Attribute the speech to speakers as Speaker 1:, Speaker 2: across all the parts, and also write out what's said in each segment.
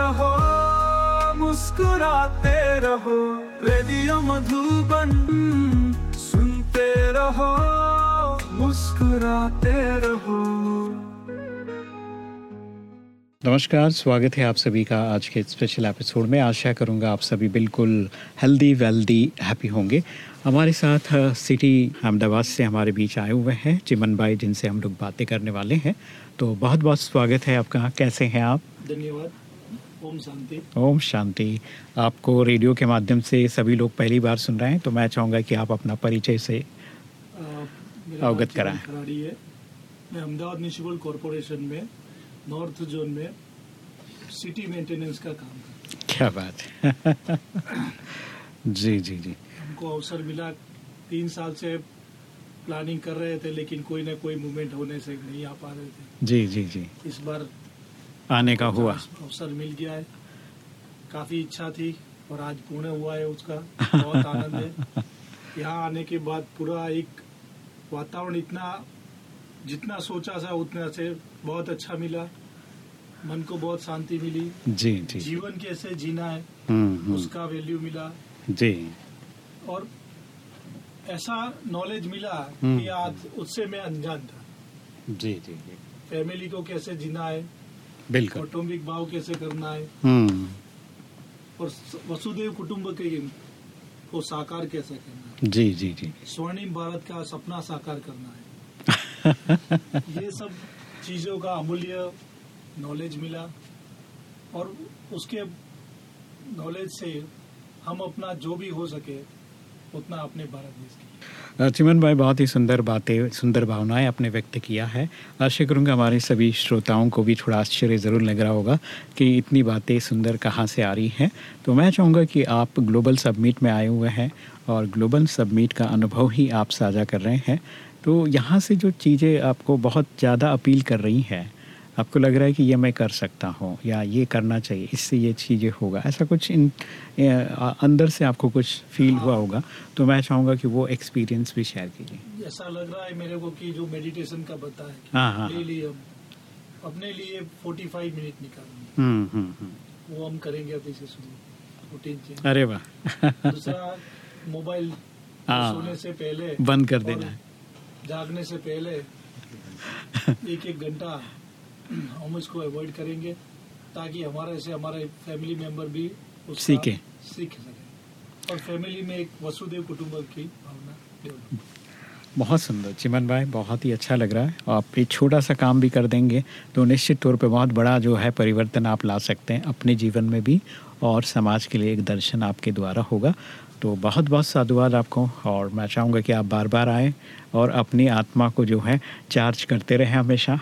Speaker 1: रहो मुस्कुराते रहो रेडियो मधुबन सुनते रहो मुस्कुराते रहो।
Speaker 2: नमस्कार स्वागत है आप सभी का आज के स्पेशल एपिसोड में। आशा करूँगा आप सभी बिल्कुल हेल्दी वेल्दी हैप्पी होंगे। हमारे साथ सिटी अहमदाबाद से हमारे बीच आए हुए हैं चिमन भाई जिनसे हम लोग बातें करने वाले हैं। तो बहुत बहुत स्वागत है आपका। कैसे हैं आप?
Speaker 3: धन्यवाद। ओम शांति।
Speaker 2: ओम शांति। आपको रेडियो के माध्यम से सभी लोग पहली बार सुन रहे हैं तो मैं चाहूँगा कि आप अपना परिचय से अवगत कराएँ।
Speaker 3: है। मैं अहमदाबाद म्यूनसिपल कॉरपोरेशन में नॉर्थ जोन में सिटी मेंटेनेंस का काम
Speaker 2: क्या बात है। जी जी जी।
Speaker 3: हमको अवसर मिला तीन साल से प्लानिंग कर रहे थे लेकिन कोई ना कोई मूवमेंट होने से नहीं आ पा रहे थे।
Speaker 2: जी जी जी।
Speaker 3: इस बार
Speaker 2: आने का हुआ।
Speaker 3: अवसर मिल गया है। काफ़ी इच्छा थी और आज पूर्ण हुआ है उसका। बहुत आनंद है। यहाँ आने के बाद पूरा एक वातावरण इतना जितना सोचा था उतना से बहुत अच्छा मिला। मन को बहुत शांति मिली।
Speaker 2: जी जी।
Speaker 3: जीवन कैसे जीना है
Speaker 2: हम्म, हम्म,
Speaker 3: उसका वैल्यू मिला।
Speaker 2: जी।
Speaker 3: और ऐसा नॉलेज मिला
Speaker 2: हम्म।
Speaker 3: कि आज उससे मैं अनजान था।
Speaker 2: जी जी जी।
Speaker 3: फैमिली को कैसे जीना है
Speaker 2: बिल्कुल।
Speaker 3: कौटुंबिक भाव कैसे करना है?
Speaker 2: हम्म।
Speaker 3: और वसुदेव कुटुंब के को साकार कैसे करना है?
Speaker 2: जी जी जी।
Speaker 3: स्वर्णिम भारत का सपना साकार करना है। ये सब चीज़ों का अमूल्य नॉलेज मिला। और उसके नॉलेज से हम अपना जो भी हो सके उतना आपने भारत देश के
Speaker 2: चिमन भाई, बहुत ही सुंदर बातें, सुंदर भावनाएँ आपने व्यक्त किया है। आशा करूँगा हमारे सभी श्रोताओं को भी थोड़ा आश्चर्य ज़रूर लग रहा होगा कि इतनी बातें सुंदर कहाँ से आ रही हैं। तो मैं चाहूँगा कि आप ग्लोबल सबमिट में आए हुए हैं और ग्लोबल सबमिट का अनुभव ही आप साझा कर रहे हैं। तो यहाँ से जो चीज़ें आपको बहुत ज़्यादा अपील कर रही हैं आपको लग रहा है कि ये मैं कर सकता हूँ या ये करना चाहिए इससे ये चीज़ें होगा। ऐसा कुछ इन अंदर से आपको कुछ फील हुआ होगा तो मैं चाहूँगा कि वो एक्सपीरियंस भी शेयर कीजिए।
Speaker 3: ऐसा लग रहा है मेरे को कि जो मेडिटेशन का बताया
Speaker 2: हाँ, हाँ,
Speaker 3: हम अपने लिए 45 मिनट निकालेंगे वो हम करेंगे अभी से शुरू
Speaker 2: अरे वाह।
Speaker 3: दूसरा मोबाइल
Speaker 2: हाँ।
Speaker 3: सोने से पहले
Speaker 2: बंद कर देना है।
Speaker 3: जागने से पहले एक एक घंटा हम इसको अवॉइड करेंगे ताकि हमारे से हमारे फैमिली मेंबर भी
Speaker 2: सीखे।
Speaker 3: सीख सके। और फैमिली में एक वसुदेव कुटुंबक की भावना डेवलप
Speaker 2: बहुत सुंदर। चिमन भाई बहुत ही अच्छा लग रहा है। और आप एक छोटा सा काम भी कर देंगे तो निश्चित तौर पे बहुत बड़ा जो है परिवर्तन आप ला सकते हैं अपने जीवन में भी। और समाज के लिए एक दर्शन आपके द्वारा होगा। तो बहुत बहुत साधुवाद आपको और मैं चाहूँगा कि आप बार बार आएँ और अपनी आत्मा को जो है चार्ज करते रहें हमेशा।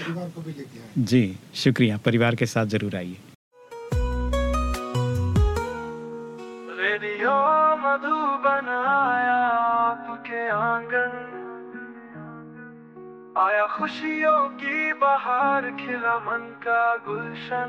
Speaker 4: को भी
Speaker 2: जी शुक्रिया। परिवार के साथ ज़रूर आइए।
Speaker 1: रेडियो मधुबन आया आपके आँगन। आया खुशियों की बहार खिला मन का गुलशन।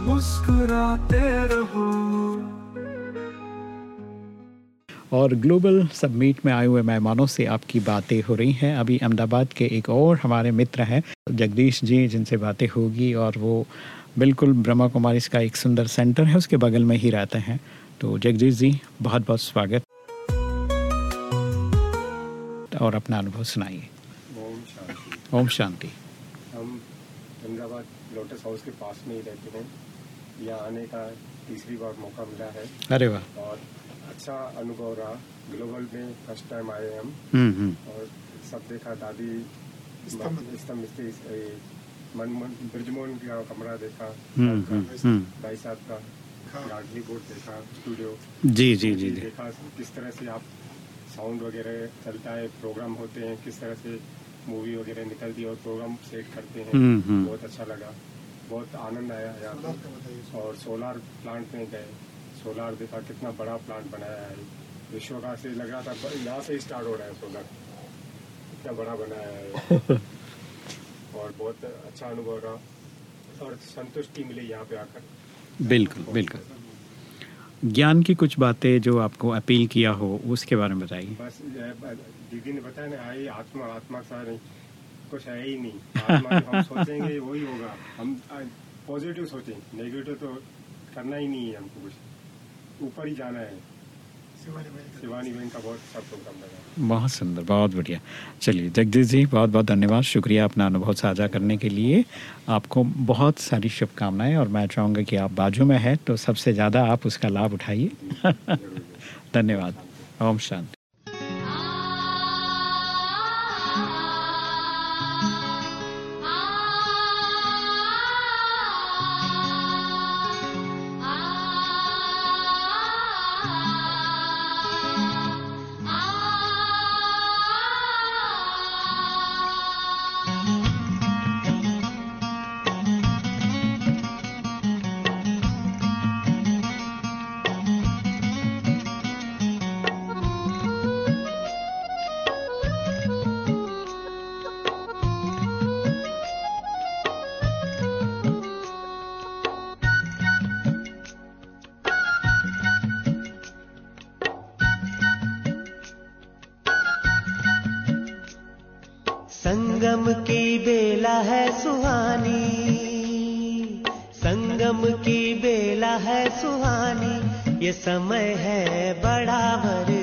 Speaker 1: मुस्कुराते रहो।
Speaker 2: और ग्लोबल सबमीट में आए हुए मेहमानों से आपकी बातें हो रही हैं। अभी अहमदाबाद के एक और हमारे मित्र हैं जगदीश जी जिनसे बातें होगी और वो बिल्कुल ब्रह्मा कुमारी का एक सुंदर सेंटर है उसके बगल में ही रहते हैं। तो जगदीश जी बहुत बहुत स्वागत। और अपना अनुभव सुनाइए।
Speaker 4: ओम शांति।
Speaker 2: ओम शांति।
Speaker 4: हम अहमदाबाद लोटस हाउस के पास में ही रहते हैं।
Speaker 5: यहाँ आने का तीसरी बार मौका मिला है।
Speaker 2: अरे वाह।
Speaker 5: और अच्छा अनुभव रहा। ग्लोबल में फ़र्स्ट टाइम आए हम।
Speaker 2: हम्म हम्म।
Speaker 5: और सब देखा दादी
Speaker 4: स्तंभ।
Speaker 5: स्तंभ स्थिति, ए, मन मन ब्रजमोहन का कमरा देखा।
Speaker 2: हम्म
Speaker 5: भाई साहब का
Speaker 4: हाँ।
Speaker 5: लाडली बोर्ड देखा स्टूडियो
Speaker 2: जी जी जी जी।
Speaker 5: देखा किस तरह से आप साउंड वगैरह चलता है प्रोग्राम होते हैं किस तरह से मूवी वगैरह निकलती है और प्रोग्राम सेट करते हैं।
Speaker 2: हम्म, हम्म।
Speaker 5: बहुत अच्छा लगा। बहुत आनंद आया यहाँ पे। और सोलार प्लांट में गए। सोलार देखा कितना बड़ा प्लांट बनाया है। विश्व का से लग रहा था यहाँ से स्टार्ट हो रहा है सोलर इतना बड़ा बनाया है। और बहुत अच्छा अनुभव रहा। और संतुष्टि मिली यहाँ पे आकर।
Speaker 2: बिल्कुल बिल्कुल। ज्ञान की कुछ बातें जो आपको अपील किया हो उसके बारे में बताइए।
Speaker 5: बस दीदी ने बताया ना आई आत्मा आत्मा सा नहीं कुछ है ही नहीं हम सोचेंगे वही होगा हम पॉजिटिव सोचें नेगेटिव तो करना ही नहीं है हमको कुछ ऊपर ही जाना है
Speaker 4: शिवानी बहन का
Speaker 5: शिवानी बहन का बहुत सब प्रोग्राम लगा
Speaker 2: बहुत सुंदर बहुत बढ़िया चलिए जगदीश जी बहुत बहुत धन्यवाद शुक्रिया अपना अनुभव साझा करने के लिए आपको बहुत सारी शुभकामनाएँ और मैं चाहूँगा कि आप बाजू में है तो सबसे ज़्यादा आप उसका लाभ उठाइए धन्यवाद ओम शांति
Speaker 6: बेला है सुहानी। संगम की बेला है सुहानी। ये समय है बड़ा वरदानी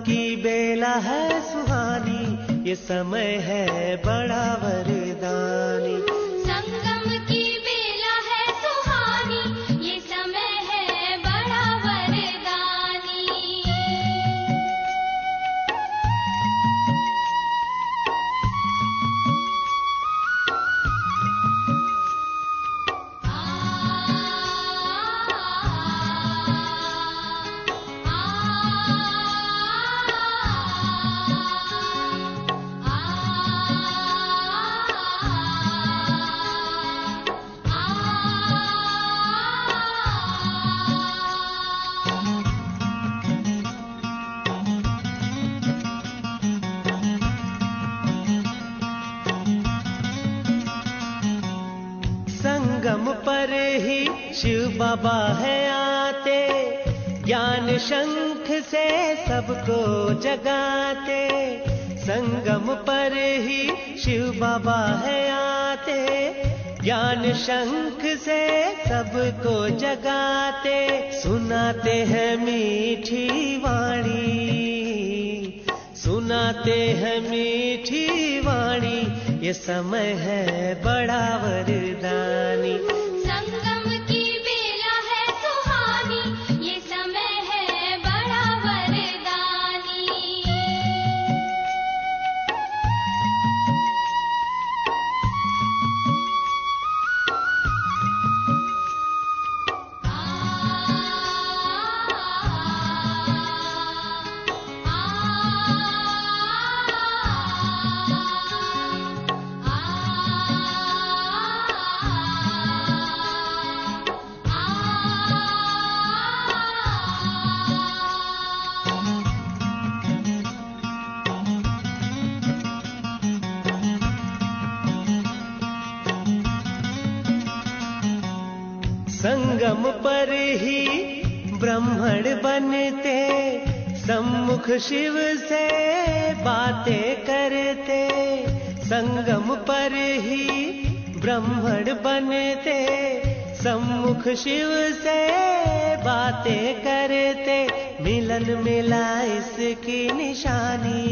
Speaker 7: की बेला है सुहानी ये समय है बड़ा वरदानी।
Speaker 6: संगम पर ही शिव बाबा है आते, ज्ञान शंख से सबको जगाते। संगम पर ही शिव बाबा है आते, ज्ञान शंख से सबको जगाते। सुनाते हैं मीठी वाणी, सुनाते हैं मीठी वाणी। ये समय है बड़ा वरदानी।
Speaker 7: संगम
Speaker 6: पर ही ब्राह्मण बनते, सम्मुख शिव से बातें करते। संगम पर ही ब्राह्मण बनते, सम्मुख शिव से बातें करते। मिलन मिला इसकी निशानी,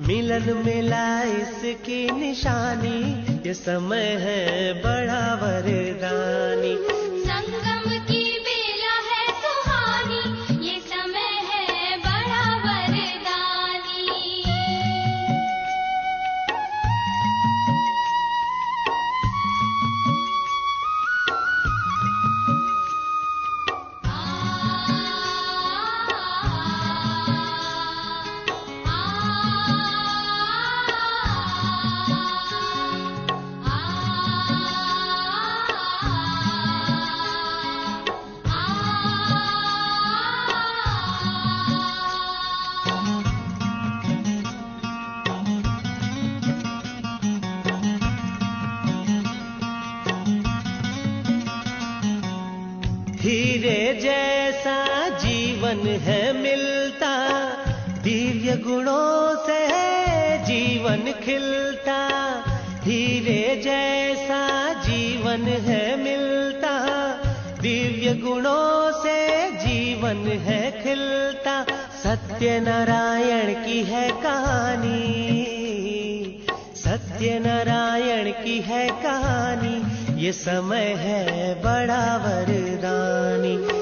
Speaker 6: मिलन मिला इसकी निशानी। समय है बड़ा वरदानी। हीरे जैसा जीवन है मिलता, दिव्य गुणों से जीवन खिलता हीरे जैसा जीवन है मिलता, दिव्य गुणों से जीवन है खिलता सत्य नारायण की है कहानी सत्य नारायण की है कहानी। ये समय है बड़ा वरदानी।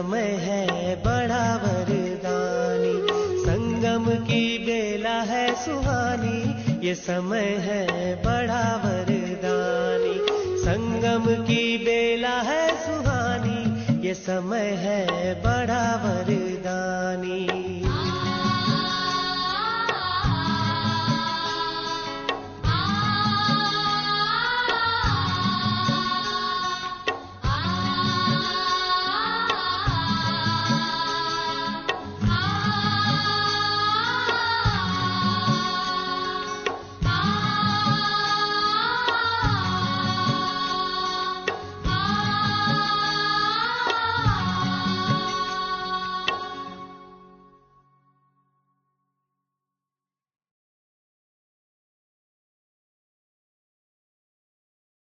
Speaker 6: समय है बड़ा वरदानी। संगम की बेला है सुहानी, ये समय है बड़ा वरदानी। संगम की बेला है सुहानी, ये समय है बड़ा वरदानी।